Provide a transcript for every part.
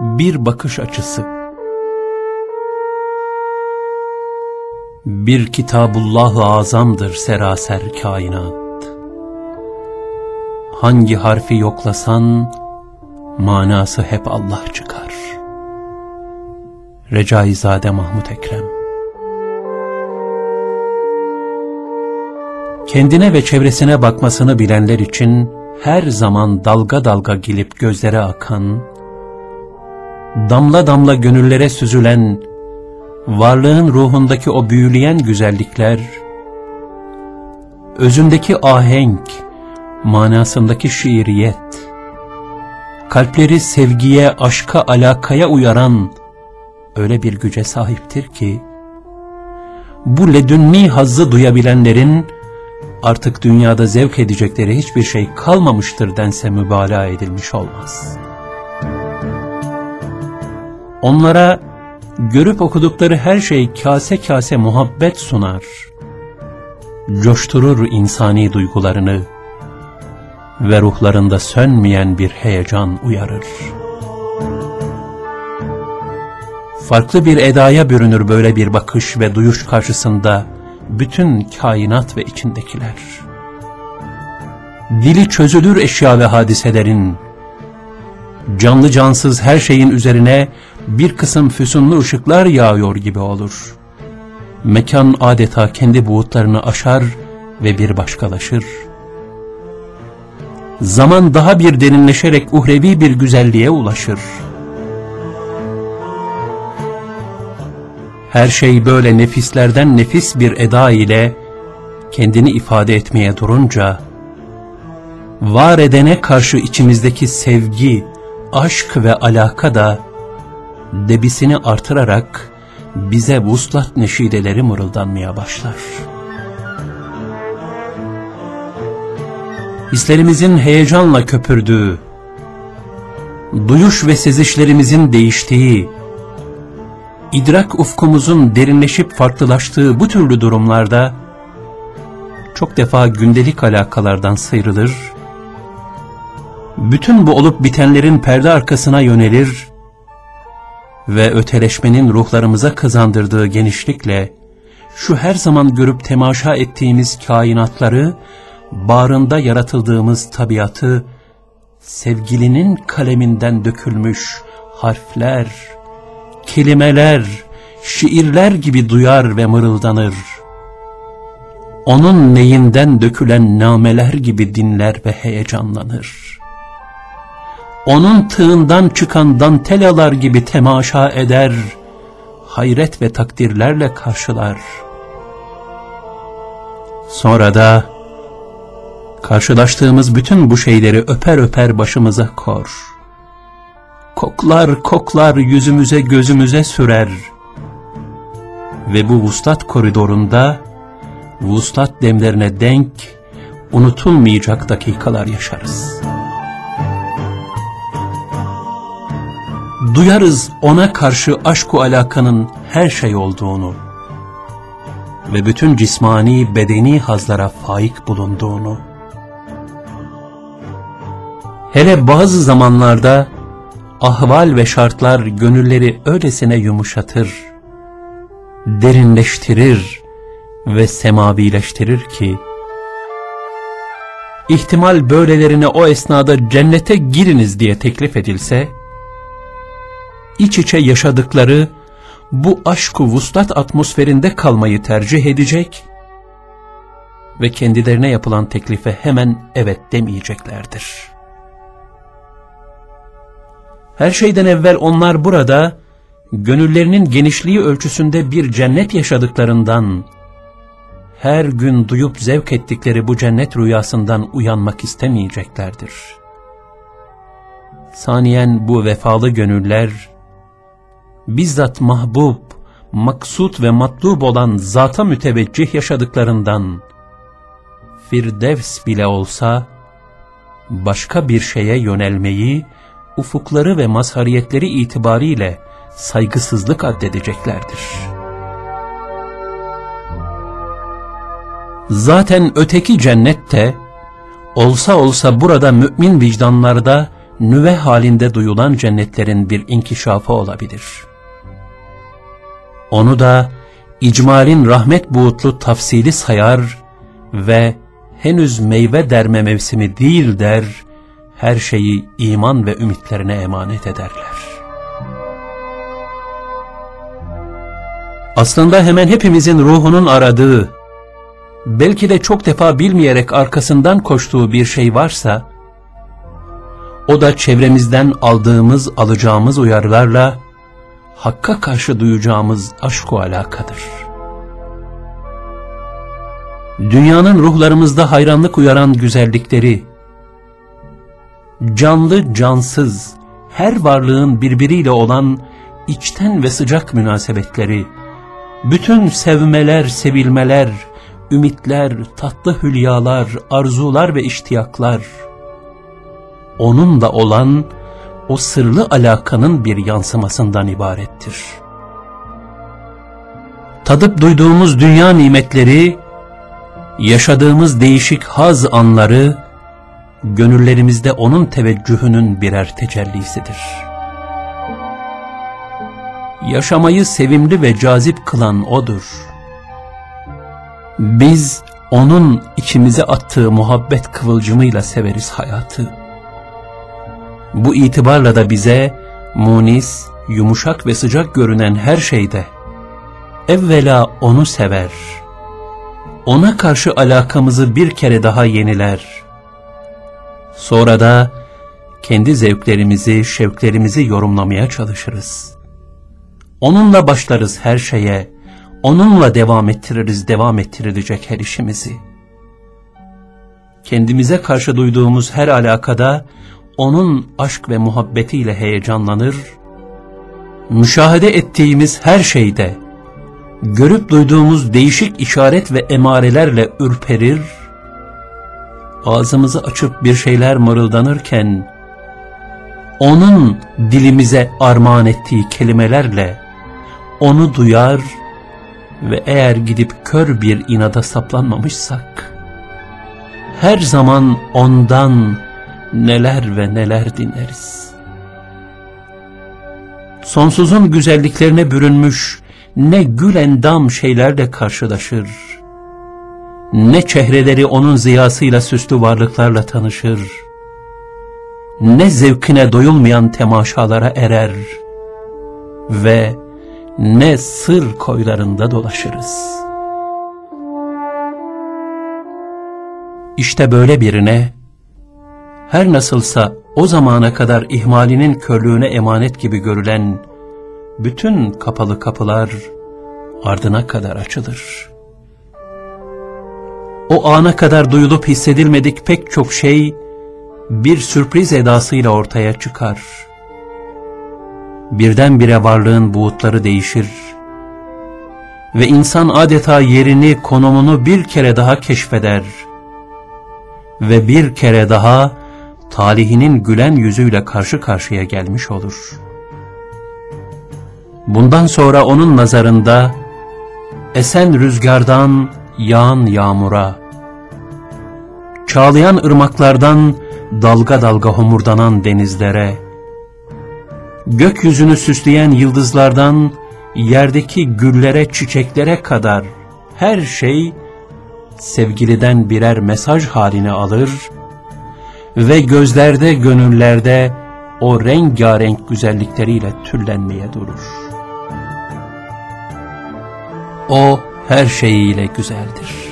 bir bakış açısı. Bir kitabullah-ı azamdır seraser kainat. Hangi harfi yoklasan, manası hep Allah çıkar. Recaizade Mahmut Ekrem Kendine ve çevresine bakmasını bilenler için her zaman dalga dalga gelip gözlere akan, damla damla gönüllere süzülen, varlığın ruhundaki o büyüleyen güzellikler, özündeki ahenk, manasındaki şiiriyet, kalpleri sevgiye, aşka, alakaya uyaran öyle bir güce sahiptir ki, bu ledünni hazzı duyabilenlerin, artık dünyada zevk edecekleri hiçbir şey kalmamıştır dense mübalağa edilmiş olmaz. Onlara görüp okudukları her şey kase kase muhabbet sunar, coşturur insani duygularını ve ruhlarında sönmeyen bir heyecan uyarır. Farklı bir edaya bürünür böyle bir bakış ve duyuş karşısında, bütün kainat ve içindekiler. Dili çözülür eşya ve hadiselerin, canlı cansız her şeyin üzerine bir kısım füsunlu ışıklar yağıyor gibi olur. Mekan adeta kendi buğutlarını aşar ve bir başkalaşır. Zaman daha bir derinleşerek uhrevi bir güzelliğe ulaşır. Her şey böyle nefislerden nefis bir eda ile kendini ifade etmeye durunca, var edene karşı içimizdeki sevgi, aşk ve alaka da debisini artırarak bize vuslat neşideleri mırıldanmaya başlar. Hislerimizin heyecanla köpürdüğü, duyuş ve sezişlerimizin değiştiği, idrak ufkumuzun derinleşip farklılaştığı bu türlü durumlarda çok defa gündelik alakalardan sıyrılır, bütün bu olup bitenlerin perde arkasına yönelir ve öteleşmenin ruhlarımıza kazandırdığı genişlikle şu her zaman görüp temaşa ettiğimiz kainatları, bağrında yaratıldığımız tabiatı, sevgilinin kaleminden dökülmüş harfler, kelimeler, şiirler gibi duyar ve mırıldanır. Onun neyinden dökülen nameler gibi dinler ve heyecanlanır. Onun tığından çıkan dantelalar gibi temaşa eder, hayret ve takdirlerle karşılar. Sonra da karşılaştığımız bütün bu şeyleri öper öper başımıza kor koklar koklar yüzümüze gözümüze sürer. Ve bu vuslat koridorunda vuslat demlerine denk unutulmayacak dakikalar yaşarız. Duyarız ona karşı aşku alakanın her şey olduğunu ve bütün cismani bedeni hazlara faik bulunduğunu. Hele bazı zamanlarda ahval ve şartlar gönülleri öylesine yumuşatır, derinleştirir ve semavileştirir ki, ihtimal böylelerine o esnada cennete giriniz diye teklif edilse, iç içe yaşadıkları bu aşk-ı vuslat atmosferinde kalmayı tercih edecek ve kendilerine yapılan teklife hemen evet demeyeceklerdir.'' Her şeyden evvel onlar burada, gönüllerinin genişliği ölçüsünde bir cennet yaşadıklarından, her gün duyup zevk ettikleri bu cennet rüyasından uyanmak istemeyeceklerdir. Saniyen bu vefalı gönüller, bizzat mahbub, maksut ve matlub olan zata müteveccih yaşadıklarından, Firdevs bile olsa, başka bir şeye yönelmeyi ufukları ve mazhariyetleri itibariyle saygısızlık addedeceklerdir. Zaten öteki cennette, olsa olsa burada mümin vicdanlarda nüve halinde duyulan cennetlerin bir inkişafı olabilir. Onu da icmalin rahmet buğutlu tafsili sayar ve henüz meyve derme mevsimi değil der, her şeyi iman ve ümitlerine emanet ederler. Aslında hemen hepimizin ruhunun aradığı, belki de çok defa bilmeyerek arkasından koştuğu bir şey varsa, o da çevremizden aldığımız, alacağımız uyarılarla, Hakk'a karşı duyacağımız aşk alakadır. Dünyanın ruhlarımızda hayranlık uyaran güzellikleri, canlı cansız, her varlığın birbiriyle olan içten ve sıcak münasebetleri, bütün sevmeler, sevilmeler, ümitler, tatlı hülyalar, arzular ve iştiyaklar, onunla olan o sırlı alakanın bir yansımasından ibarettir. Tadıp duyduğumuz dünya nimetleri, yaşadığımız değişik haz anları, gönüllerimizde onun teveccühünün birer tecellisidir.'' yaşamayı sevimli ve cazip kılan O'dur. Biz O'nun içimize attığı muhabbet kıvılcımıyla severiz hayatı. Bu itibarla da bize munis, yumuşak ve sıcak görünen her şeyde evvela O'nu sever. O'na karşı alakamızı bir kere daha yeniler. Sonra da kendi zevklerimizi, şevklerimizi yorumlamaya çalışırız. Onunla başlarız her şeye, onunla devam ettiririz devam ettirilecek her işimizi. Kendimize karşı duyduğumuz her alakada onun aşk ve muhabbetiyle heyecanlanır, müşahede ettiğimiz her şeyde, görüp duyduğumuz değişik işaret ve emarelerle ürperir, ağzımızı açıp bir şeyler mırıldanırken, onun dilimize armağan ettiği kelimelerle, onu duyar ve eğer gidip kör bir inada saplanmamışsak, her zaman ondan neler ve neler dinleriz. Sonsuzun güzelliklerine bürünmüş ne gül endam şeylerle karşılaşır, ne çehreleri onun ziyasıyla süslü varlıklarla tanışır, ne zevkine doyulmayan temaşalara erer ve ne sır koylarında dolaşırız. İşte böyle birine, her nasılsa o zamana kadar ihmalinin körlüğüne emanet gibi görülen bütün kapalı kapılar ardına kadar açılır. O ana kadar duyulup hissedilmedik pek çok şey bir sürpriz edasıyla ortaya çıkar birdenbire varlığın buğutları değişir ve insan adeta yerini, konumunu bir kere daha keşfeder ve bir kere daha talihinin gülen yüzüyle karşı karşıya gelmiş olur. Bundan sonra onun nazarında esen rüzgardan yağan yağmura, çağlayan ırmaklardan dalga dalga homurdanan denizlere, gökyüzünü süsleyen yıldızlardan yerdeki güllere, çiçeklere kadar her şey sevgiliden birer mesaj haline alır ve gözlerde, gönüllerde o rengarenk güzellikleriyle türlenmeye durur. O her şeyiyle güzeldir.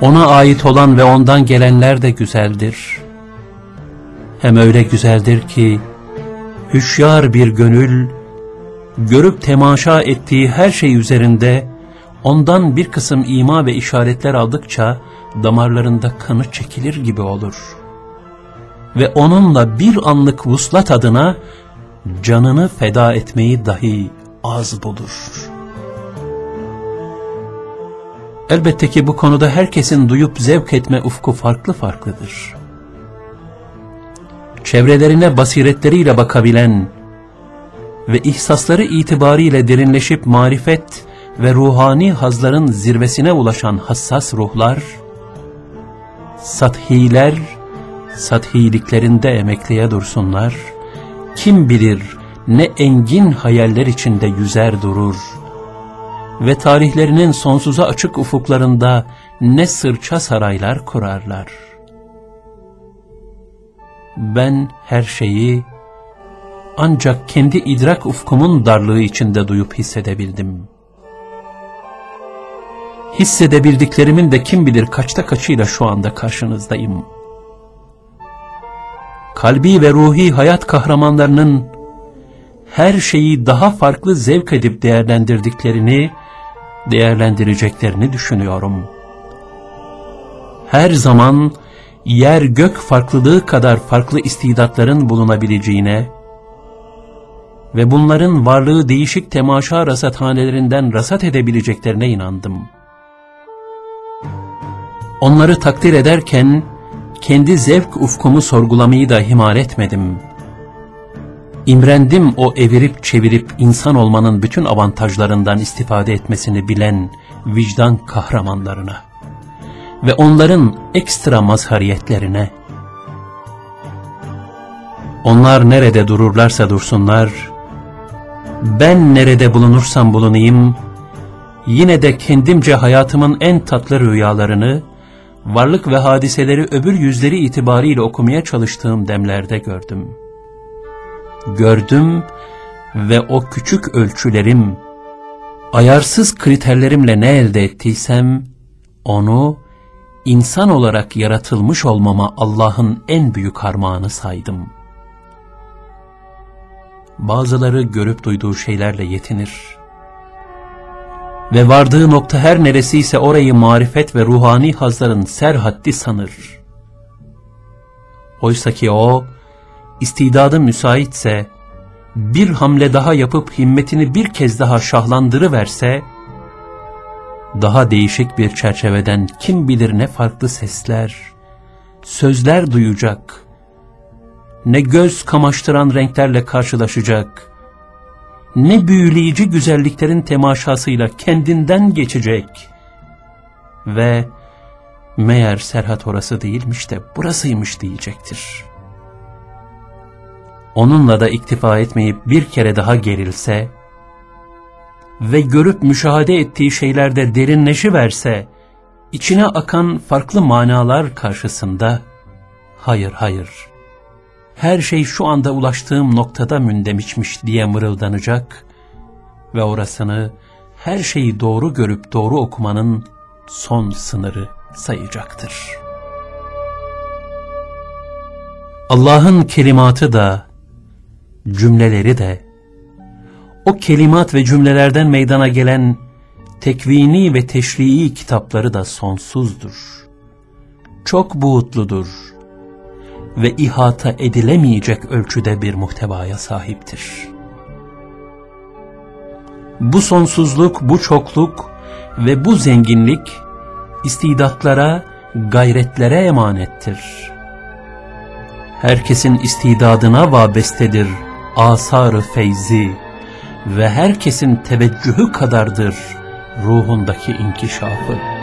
Ona ait olan ve ondan gelenler de güzeldir hem öyle güzeldir ki, hüşyar bir gönül, görüp temaşa ettiği her şey üzerinde, ondan bir kısım ima ve işaretler aldıkça, damarlarında kanı çekilir gibi olur. Ve onunla bir anlık vuslat adına, canını feda etmeyi dahi az bulur. Elbette ki bu konuda herkesin duyup zevk etme ufku farklı farklıdır çevrelerine basiretleriyle bakabilen ve ihsasları itibariyle derinleşip marifet ve ruhani hazların zirvesine ulaşan hassas ruhlar, sathiler, sathiliklerinde emekliye dursunlar, kim bilir ne engin hayaller içinde yüzer durur ve tarihlerinin sonsuza açık ufuklarında ne sırça saraylar kurarlar. Ben her şeyi ancak kendi idrak ufkumun darlığı içinde duyup hissedebildim. Hissedebildiklerimin de kim bilir kaçta kaçıyla şu anda karşınızdayım. Kalbi ve ruhi hayat kahramanlarının her şeyi daha farklı zevk edip değerlendirdiklerini, değerlendireceklerini düşünüyorum. Her zaman yer gök farklılığı kadar farklı istidatların bulunabileceğine, ve bunların varlığı değişik temaşa rasathanelerinden rasat edebileceklerine inandım. Onları takdir ederken, kendi zevk ufkumu sorgulamayı da ihmal etmedim. İmrendim o evirip çevirip insan olmanın bütün avantajlarından istifade etmesini bilen vicdan kahramanlarına ve onların ekstra mazhariyetlerine. Onlar nerede dururlarsa dursunlar, ben nerede bulunursam bulunayım, yine de kendimce hayatımın en tatlı rüyalarını, varlık ve hadiseleri öbür yüzleri itibariyle okumaya çalıştığım demlerde gördüm. Gördüm ve o küçük ölçülerim, ayarsız kriterlerimle ne elde ettiysem, onu insan olarak yaratılmış olmama Allah'ın en büyük armağanı saydım.'' bazıları görüp duyduğu şeylerle yetinir. Ve vardığı nokta her neresiyse orayı marifet ve ruhani hazların serhaddi sanır. Oysa ki o, istidadı müsaitse, bir hamle daha yapıp himmetini bir kez daha şahlandırıverse, daha değişik bir çerçeveden kim bilir ne farklı sesler, sözler duyacak ne göz kamaştıran renklerle karşılaşacak, ne büyüleyici güzelliklerin temaşasıyla kendinden geçecek ve meğer Serhat orası değilmiş de burasıymış diyecektir. Onunla da iktifa etmeyip bir kere daha gerilse ve görüp müşahede ettiği şeylerde derinleşi verse, içine akan farklı manalar karşısında, hayır hayır, her şey şu anda ulaştığım noktada mündemişmiş diye mırıldanacak ve orasını her şeyi doğru görüp doğru okumanın son sınırı sayacaktır. Allah'ın kelimatı da, cümleleri de, o kelimat ve cümlelerden meydana gelen tekvini ve teşrii kitapları da sonsuzdur. Çok buğutludur ve ihata edilemeyecek ölçüde bir muhtevaya sahiptir. Bu sonsuzluk, bu çokluk ve bu zenginlik istidatlara, gayretlere emanettir. Herkesin istidadına vabestedir asarı feyzi ve herkesin teveccühü kadardır ruhundaki inkişafı.